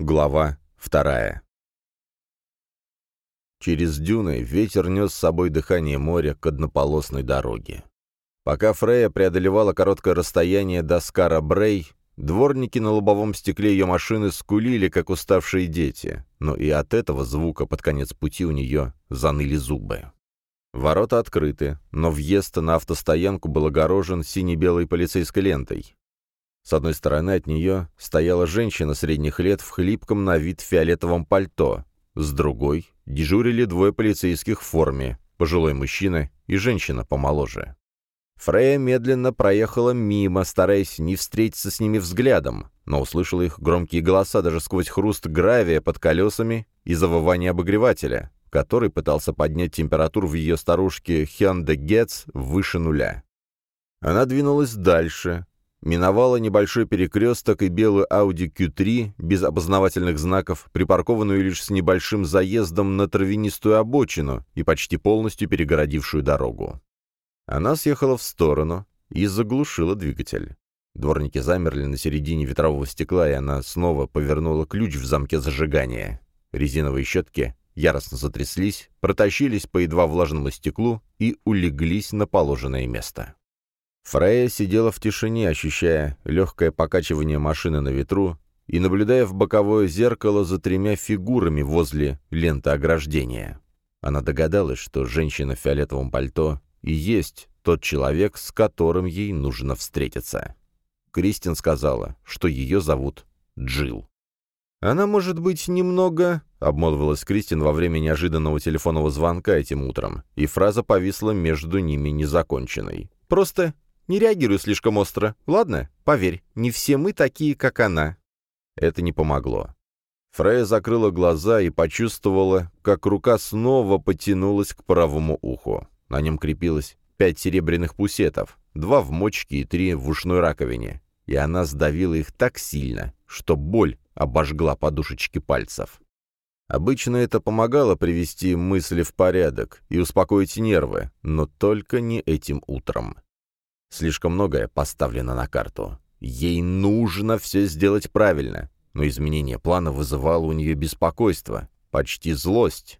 Глава вторая. Через дюны ветер нес с собой дыхание моря к однополосной дороге. Пока Фрея преодолевала короткое расстояние до Скара Брей, дворники на лобовом стекле ее машины скулили, как уставшие дети, но и от этого звука под конец пути у нее заныли зубы. Ворота открыты, но въезд на автостоянку был огорожен сине-белой полицейской лентой. С одной стороны от нее стояла женщина средних лет в хлипком на вид фиолетовом пальто, с другой дежурили двое полицейских в форме, пожилой мужчина и женщина помоложе. Фрея медленно проехала мимо, стараясь не встретиться с ними взглядом, но услышала их громкие голоса даже сквозь хруст гравия под колесами и завывание обогревателя, который пытался поднять температуру в ее старушке Hyundai Getz выше нуля. Она двинулась дальше, миновала небольшой перекресток и белую Audi Q3 без опознавательных знаков, припаркованную лишь с небольшим заездом на травянистую обочину и почти полностью перегородившую дорогу. Она съехала в сторону и заглушила двигатель. Дворники замерли на середине ветрового стекла, и она снова повернула ключ в замке зажигания. Резиновые щетки яростно затряслись, протащились по едва влажному стеклу и улеглись на положенное место. Фрея сидела в тишине, ощущая легкое покачивание машины на ветру и наблюдая в боковое зеркало за тремя фигурами возле ленты ограждения. Она догадалась, что женщина в фиолетовом пальто и есть тот человек, с которым ей нужно встретиться. Кристин сказала, что ее зовут Джилл. «Она, может быть, немного...» — обмолвилась Кристин во время неожиданного телефонного звонка этим утром, и фраза повисла между ними незаконченной. «Просто не реагируй слишком остро, ладно? Поверь, не все мы такие, как она». Это не помогло. Фрея закрыла глаза и почувствовала, как рука снова потянулась к правому уху. На нем крепилось пять серебряных пусетов, два в мочке и три в ушной раковине, и она сдавила их так сильно, что боль обожгла подушечки пальцев. Обычно это помогало привести мысли в порядок и успокоить нервы, но только не этим утром. Слишком многое поставлено на карту. Ей нужно все сделать правильно, но изменение плана вызывало у нее беспокойство, почти злость.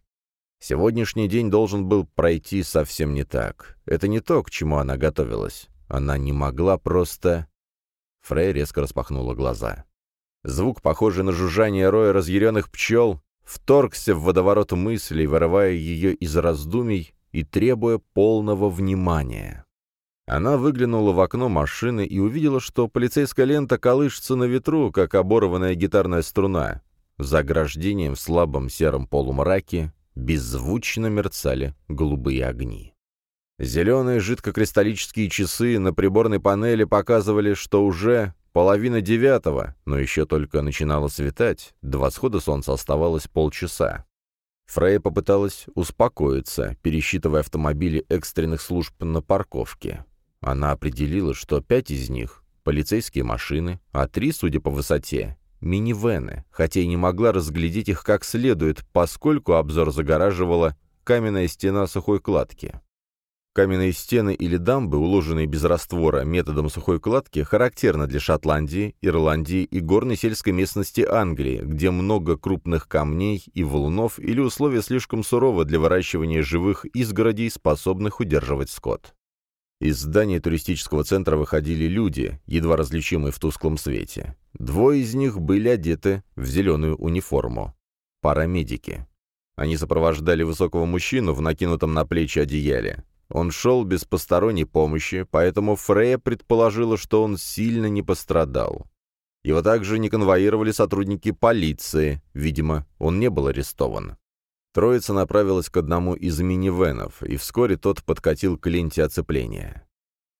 Сегодняшний день должен был пройти совсем не так. Это не то, к чему она готовилась. Она не могла просто... Фрей резко распахнула глаза. Звук, похожий на жужжание роя разъяренных пчел, вторгся в водоворот мыслей, вырывая ее из раздумий и требуя полного внимания. Она выглянула в окно машины и увидела, что полицейская лента колышется на ветру, как оборванная гитарная струна. За ограждением в слабом сером полумраке беззвучно мерцали голубые огни. Зеленые жидкокристаллические часы на приборной панели показывали, что уже половина девятого, но еще только начинало светать, до восхода солнца оставалось полчаса. Фрейя попыталась успокоиться, пересчитывая автомобили экстренных служб на парковке. Она определила, что пять из них — полицейские машины, а три, судя по высоте, — минивены, хотя и не могла разглядеть их как следует, поскольку обзор загораживала каменная стена сухой кладки. Каменные стены или дамбы, уложенные без раствора методом сухой кладки, характерны для Шотландии, Ирландии и горной сельской местности Англии, где много крупных камней и валунов или условия слишком суровы для выращивания живых изгородей, способных удерживать скот. Из здания туристического центра выходили люди, едва различимые в тусклом свете. Двое из них были одеты в зеленую униформу. Парамедики. Они сопровождали высокого мужчину в накинутом на плечи одеяле. Он шел без посторонней помощи, поэтому Фрея предположила, что он сильно не пострадал. Его также не конвоировали сотрудники полиции, видимо, он не был арестован. Троица направилась к одному из минивенов, и вскоре тот подкатил к ленте оцепления.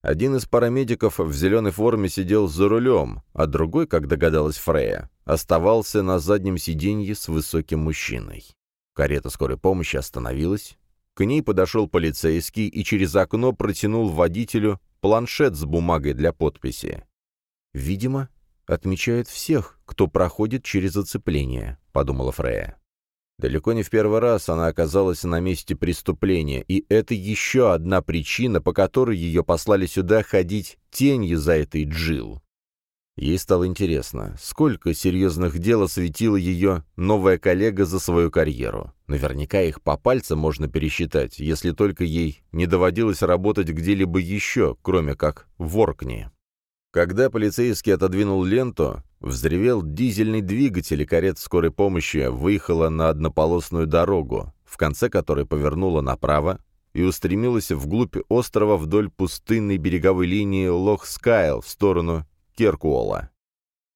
Один из парамедиков в зеленой форме сидел за рулем, а другой, как догадалась Фрея, оставался на заднем сиденье с высоким мужчиной. Карета скорой помощи остановилась. К ней подошел полицейский и через окно протянул водителю планшет с бумагой для подписи. «Видимо, отмечают всех, кто проходит через оцепление», — подумала Фрея. Далеко не в первый раз она оказалась на месте преступления, и это еще одна причина, по которой ее послали сюда ходить тенью за этой Джил. Ей стало интересно, сколько серьезных дел осветила ее новая коллега за свою карьеру. Наверняка их по пальцам можно пересчитать, если только ей не доводилось работать где-либо еще, кроме как в Оркне. Когда полицейский отодвинул ленту, взревел дизельный двигатель, и карета скорой помощи выехала на однополосную дорогу, в конце которой повернула направо и устремилась вглубь острова вдоль пустынной береговой линии Лох-Скайл в сторону Керкуола.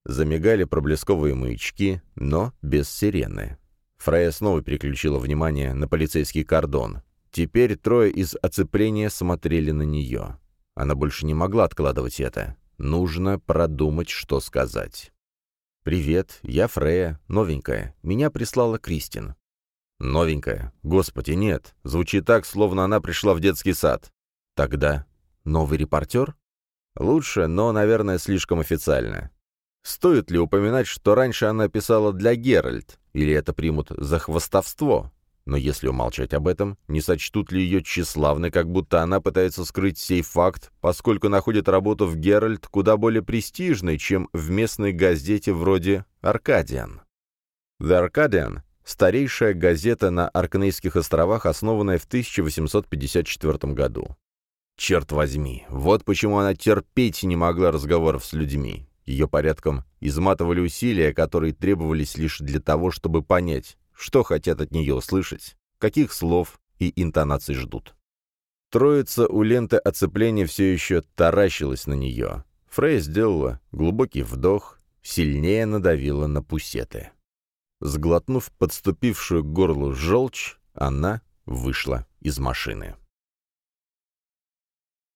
Замигали проблесковые маячки, но без сирены. Фрея снова переключила внимание на полицейский кордон. Теперь трое из оцепления смотрели на нее. Она больше не могла откладывать это. Нужно продумать, что сказать. «Привет, я Фрея, новенькая. Меня прислала Кристин». «Новенькая? Господи, нет. Звучит так, словно она пришла в детский сад». «Тогда новый репортер?» Лучше, но, наверное, слишком официально. Стоит ли упоминать, что раньше она писала для Геральт, или это примут за хвостовство? Но если умолчать об этом, не сочтут ли ее тщеславной, как будто она пытается скрыть сей факт, поскольку находит работу в Геральт куда более престижной, чем в местной газете вроде «Аркадиан». «The Arcadian» — старейшая газета на Аркнейских островах, основанная в 1854 году. Черт возьми, вот почему она терпеть не могла разговоров с людьми. Ее порядком изматывали усилия, которые требовались лишь для того, чтобы понять, что хотят от нее услышать, каких слов и интонаций ждут. Троица у ленты оцепления все еще таращилась на нее. Фрей сделала глубокий вдох, сильнее надавила на пусеты. Сглотнув подступившую к горлу желчь, она вышла из машины.